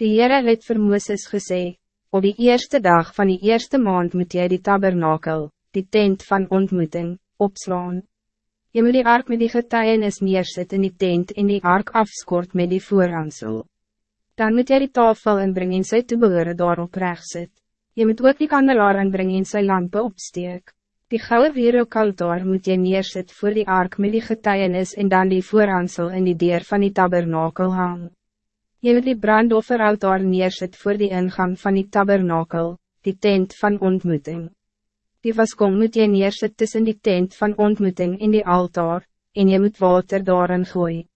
Die Heere het vir Mooses gesê, op die eerste dag van die eerste maand moet jy die tabernakel, die tent van ontmoeting, opslaan. Je moet die ark met die getuienis neerzetten in die tent en die ark afskort met die voorhansel. Dan moet jy die tafel inbrengen en sy toebehore daarop recht sit. Je moet ook die kandelaar inbrengen en sy lampe opsteek. Die gouden wereldkaltaar moet je neerzet voor die ark met die getuienis en dan die voorhansel in die deur van die tabernakel hang. Je moet die brandofferaltaar neerzet voor die ingang van die tabernakel, die tent van ontmoeting. Die waskom moet je neerzet tussen die tent van ontmoeting en die altaar, en je moet water daarin gooien.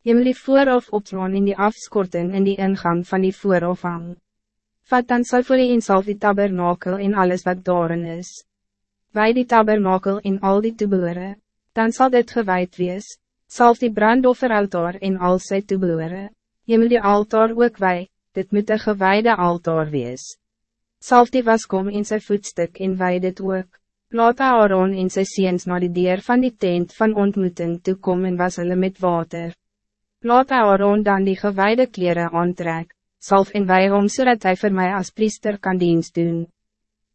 Je moet die voorhof opslaan in die afskorting in die ingang van die voorhof hang. Vat dan sal voor die insalf die tabernakel en alles wat daarin is wij die tabernakel in al die toebehore, dan zal dit gewijd wees, salf die brandofferaltaar in al sy toebehore, jy moet die altaar ook wij, dit moet een gewijde altaar wees. Salf die waskom in sy voetstuk en wij dit ook, laat Aaron in sy seens naar die deur van die tent van ontmoeting toe kom en was hulle met water. Laat Aaron dan die gewijde kleren aantrek, salf en wij om zodat hij voor mij als priester kan dienst doen.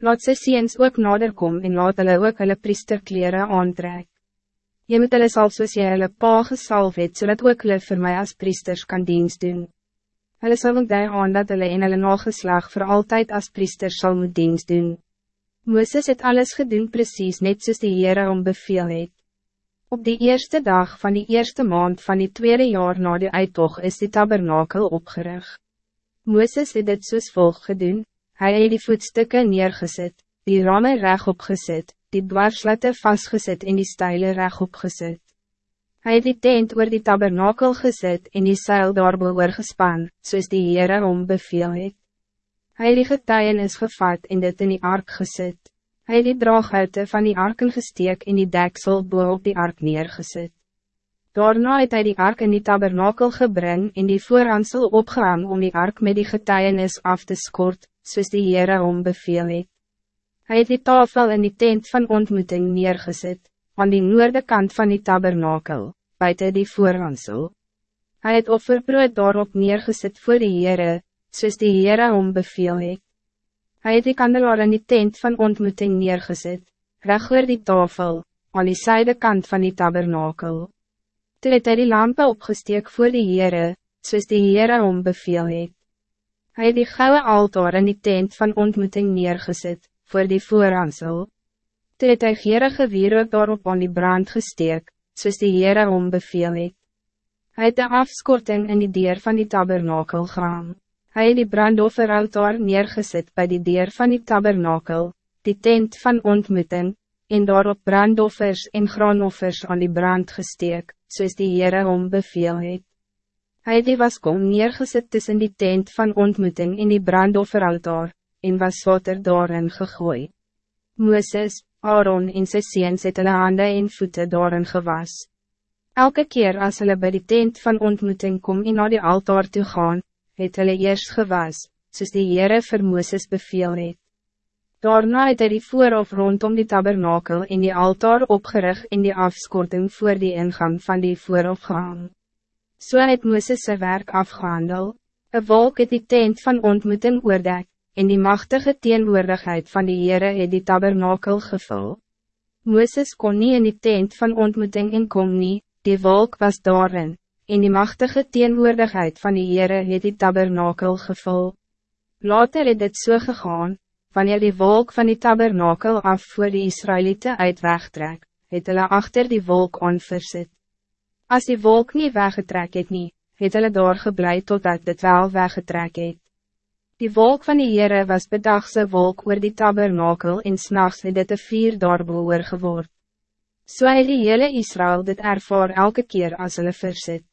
Laat sy seens ook nader kom en laat hulle ook hulle priesterkleren aantrek. Je moet hulle sal soos jy hulle pa gesalf het, zodat ook hulle vir my as priesters kan dienst doen. Hulle sal ook die aan dat hulle en hulle nageslag voor altijd als priesters sal moet dienst doen. Mooses het alles gedoen precies net soos die Heere om beveel het. Op die eerste dag van die eerste maand van die tweede jaar na die uittocht is die tabernakel opgerig. Mooses het dit soos volg gedoen, Hij het die voetstukken neergezet, die ramen recht opgezet, die dwarslette vastgezet en die stijle recht opgezet. Hij het die tent oor die tabernakel gezet en die seil daarbo oorgespan, soos die Heere om beveel het. Hy het die getuienis gevat en dit in die ark gezet. Hij het die draaghoute van die arken gesteek en die deksel bo op die ark neergezet. Daarna het hy die ark in die tabernakel gebring en die voorhansel opgehang om die ark met die getuienis af te skort, soos die Heere om beveel het. Hy het die tafel in die tent van ontmoeting neergezet, aan die noorde kant van die tabernakel, buiten die voorhansel. Hij het offerbrood daarop neergezet voor die Heere, soos die Heere om beveel het. Hy het die kandelaar in die tent van ontmoeting neergezet, reg oor die tafel, aan die zijde kant van die tabernakel. Toe het hy die lampe opgesteek voor die Heere, soos die Heere om beveel het. Hij het die gouden altaar in die tent van ontmoeting neergezet, voor die voorhansel. Toe het hy gerige wierook daarop aan die brand gesteek, soos die Heere om beveel het. Hy het de afskorting in die deur van die tabernakel gaan. Hij het die brandofferaltaar neergezet bij die deur van die tabernakel, die tent van ontmoeting, en daarop brandoffers en graanoffers aan die brand gesteek, soos die Heere om beveel het. Hij die was kom neergezet tussen die tent van ontmoeting in die brandofferaltaar, en was water daarin gegooi. Mooses, Aaron en sy seens het hulle hande en voete daarin gewas. Elke keer als hulle bij die tent van ontmoeting kom en naar die altaar toe gaan, het hulle eerst gewas, soos die Heere vir Mooses beveel het. Daarna het hy die voorhof rondom die tabernakel in die altaar opgerig in die afskorting voor die ingang van die voorhof gehang. So het Mooses sy werk afgehandel, een wolk het die tent van ontmoeting oordek, en die machtige teenwoordigheid van die Heere het die tabernakel gevul. Mooses kon niet in die tent van ontmoeting inkom nie, die wolk was daarin, en die machtige teenwoordigheid van die Heere het die tabernakel gevul. Later het dit so gegaan, wanneer die wolk van die tabernakel af voor die Israëlieten uit wegtrek, het hulle achter die wolk onversit. Als die wolk niet weggetrek het nie, het hulle daar geblei totdat dit wel weggetrek het. Die wolk van die Heere was bedagse wolk oor die tabernakel en s'nachts het dit een vier daarboer geword. So het die hele Israël dit ervaar elke keer als hulle versit.